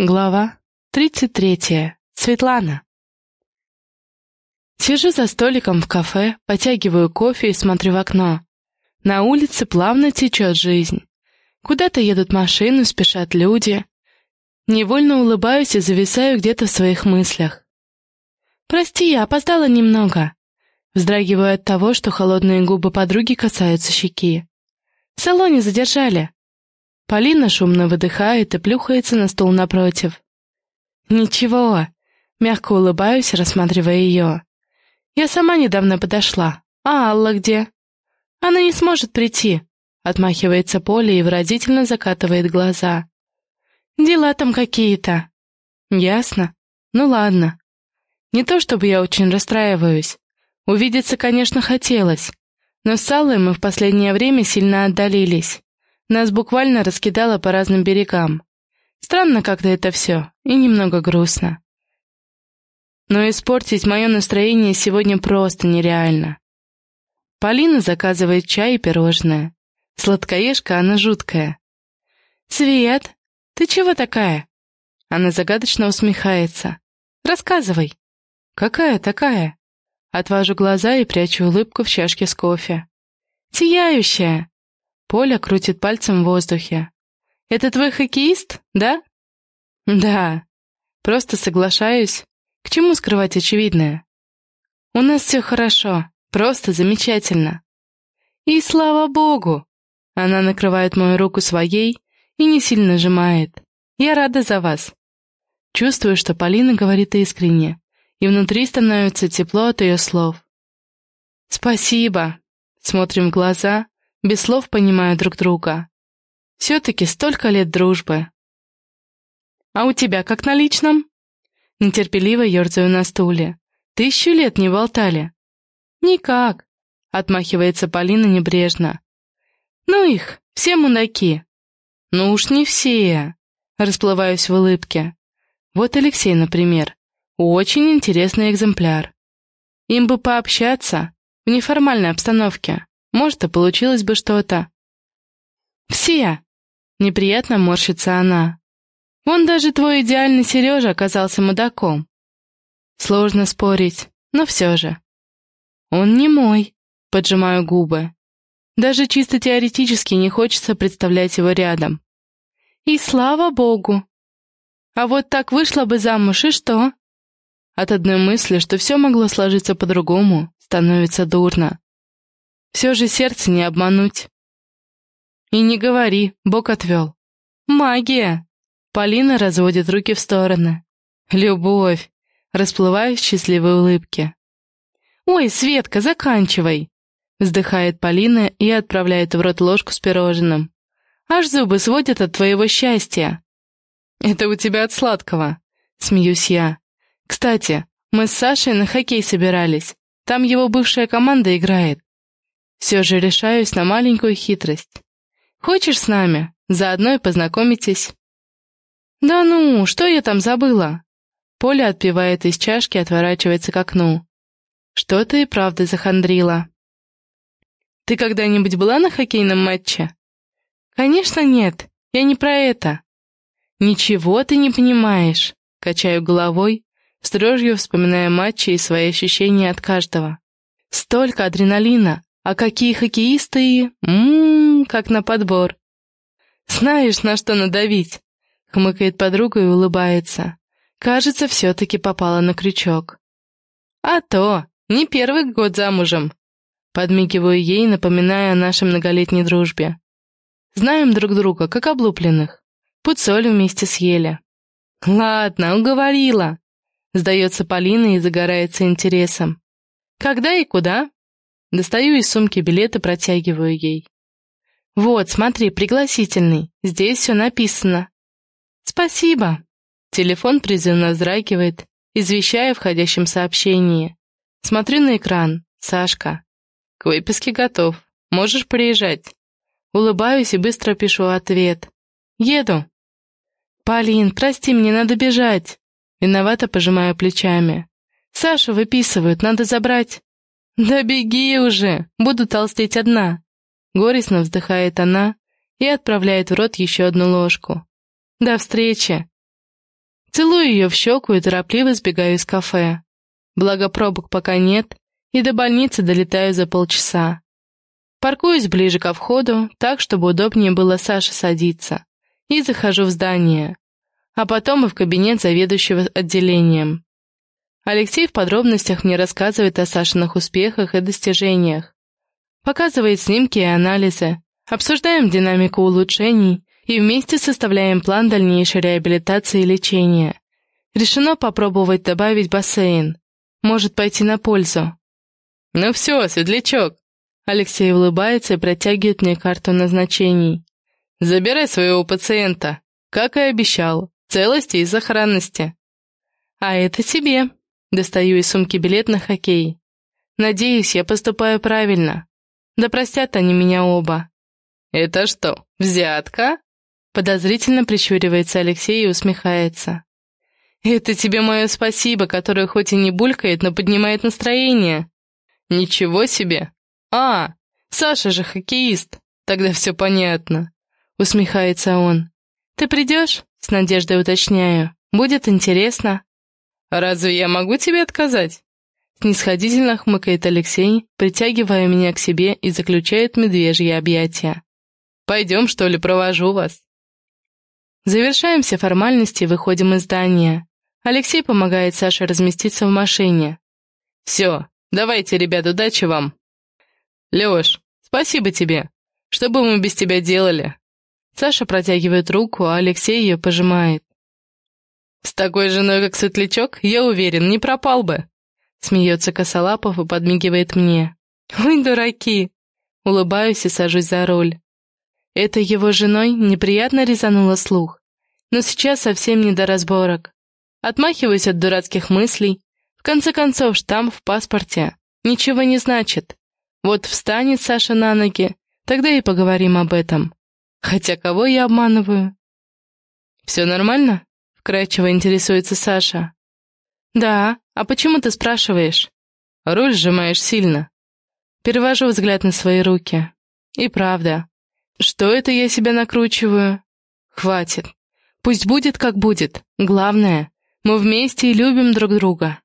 Глава 33. Светлана. Сижу за столиком в кафе, потягиваю кофе и смотрю в окно. На улице плавно течет жизнь. Куда-то едут машины, спешат люди. Невольно улыбаюсь и зависаю где-то в своих мыслях. «Прости, я опоздала немного». Вздрагиваю от того, что холодные губы подруги касаются щеки. «В салоне задержали». Полина шумно выдыхает и плюхается на стул напротив. «Ничего», — мягко улыбаюсь, рассматривая ее. «Я сама недавно подошла. А Алла где?» «Она не сможет прийти», — отмахивается Поля и выразительно закатывает глаза. «Дела там какие-то». «Ясно. Ну ладно. Не то чтобы я очень расстраиваюсь. Увидеться, конечно, хотелось. Но с Аллой мы в последнее время сильно отдалились. Нас буквально раскидало по разным берегам. Странно как-то это все, и немного грустно. Но испортить мое настроение сегодня просто нереально. Полина заказывает чай и пирожное. Сладкоежка она жуткая. «Свет, ты чего такая?» Она загадочно усмехается. «Рассказывай». «Какая такая?» Отвожу глаза и прячу улыбку в чашке с кофе. «Сияющая!» Поля крутит пальцем в воздухе. «Это твой хоккеист, да?» «Да. Просто соглашаюсь. К чему скрывать очевидное?» «У нас все хорошо. Просто замечательно». «И слава богу!» Она накрывает мою руку своей и не сильно сжимает. «Я рада за вас». Чувствую, что Полина говорит искренне, и внутри становится тепло от ее слов. «Спасибо!» Смотрим в глаза, без слов понимая друг друга. Все-таки столько лет дружбы. «А у тебя как на личном?» Нетерпеливо ерзаю на стуле. «Тысячу лет не болтали». «Никак», — отмахивается Полина небрежно. «Ну их, все мудаки». «Ну уж не все», — расплываюсь в улыбке. Вот Алексей, например. Очень интересный экземпляр. Им бы пообщаться в неформальной обстановке. Может, и получилось бы что-то. «Все!» — неприятно морщится она. «Вон даже твой идеальный Сережа оказался мудаком». Сложно спорить, но все же. «Он не мой», — поджимаю губы. Даже чисто теоретически не хочется представлять его рядом. И слава богу! А вот так вышла бы замуж, и что? От одной мысли, что все могло сложиться по-другому, становится дурно. Все же сердце не обмануть. И не говори, Бог отвел. Магия! Полина разводит руки в стороны. Любовь! Расплываюсь в счастливой улыбке. «Ой, Светка, заканчивай!» Вздыхает Полина и отправляет в рот ложку с пирожным. «Аж зубы сводят от твоего счастья!» «Это у тебя от сладкого!» Смеюсь я. «Кстати, мы с Сашей на хоккей собирались. Там его бывшая команда играет. Все же решаюсь на маленькую хитрость. Хочешь с нами? Заодно и познакомитесь. Да ну, что я там забыла? Поля отпивает из чашки и отворачивается к окну. Что ты и правда захандрила. Ты когда-нибудь была на хоккейном матче? Конечно, нет. Я не про это. Ничего ты не понимаешь. Качаю головой, с дрожью вспоминая матчи и свои ощущения от каждого. Столько адреналина, а какие хоккеисты Ммм, как на подбор. Знаешь, на что надавить? Хмыкает подруга и улыбается. Кажется, все-таки попала на крючок. А то, не первый год замужем. Подмигиваю ей, напоминая о нашей многолетней дружбе. Знаем друг друга, как облупленных. Путь соль вместе съели. Ладно, уговорила. Сдается Полина и загорается интересом. Когда и куда? Достаю из сумки билет и протягиваю ей. «Вот, смотри, пригласительный. Здесь все написано». «Спасибо». Телефон призывно вздрагивает, извещая входящем сообщении. Смотрю на экран. Сашка. К выписке готов. Можешь приезжать. Улыбаюсь и быстро пишу ответ. «Еду». «Полин, прости, мне надо бежать». Виновато пожимаю плечами. «Сашу выписывают, надо забрать». «Да беги уже, буду толстеть одна!» Горестно вздыхает она и отправляет в рот еще одну ложку. «До встречи!» Целую ее в щеку и торопливо сбегаю из кафе. Благо пробок пока нет, и до больницы долетаю за полчаса. Паркуюсь ближе ко входу, так, чтобы удобнее было Саше садиться, и захожу в здание, а потом и в кабинет заведующего отделением. Алексей в подробностях мне рассказывает о Сашиных успехах и достижениях, показывает снимки и анализы, обсуждаем динамику улучшений и вместе составляем план дальнейшей реабилитации и лечения. Решено попробовать добавить бассейн. Может пойти на пользу. «Ну все, светлячок!» Алексей улыбается и протягивает мне карту назначений. «Забирай своего пациента, как и обещал, целости и сохранности». «А это тебе». Достаю из сумки билет на хоккей. «Надеюсь, я поступаю правильно. Да простят они меня оба». «Это что, взятка?» Подозрительно прищуривается Алексей и усмехается. «Это тебе мое спасибо, которое хоть и не булькает, но поднимает настроение». «Ничего себе! А, Саша же хоккеист, тогда все понятно», — усмехается он. «Ты придешь?» — с надеждой уточняю. «Будет интересно». «Разве я могу тебе отказать?» Снисходительно хмыкает Алексей, притягивая меня к себе и заключает медвежье объятия. «Пойдем, что ли, провожу вас?» Завершаем все формальности и выходим из здания. Алексей помогает Саше разместиться в машине. «Все, Давайте, ребят, удачи вам. Лёш, спасибо тебе. Что бы мы без тебя делали? Саша протягивает руку, а Алексей ее пожимает. С такой женой, как Светлячок, я уверен, не пропал бы. Смеется Косолапов и подмигивает мне. Ой, дураки. Улыбаюсь и сажусь за руль. Это его женой неприятно резануло слух. Но сейчас совсем не до разборок. Отмахиваюсь от дурацких мыслей, в конце концов, штамп в паспорте ничего не значит. Вот встанет Саша на ноги, тогда и поговорим об этом. Хотя кого я обманываю? «Все нормально?» — вкрадчиво интересуется Саша. «Да, а почему ты спрашиваешь?» «Руль сжимаешь сильно». Перевожу взгляд на свои руки. И правда. Что это я себя накручиваю? Хватит. Пусть будет, как будет. Главное, мы вместе и любим друг друга.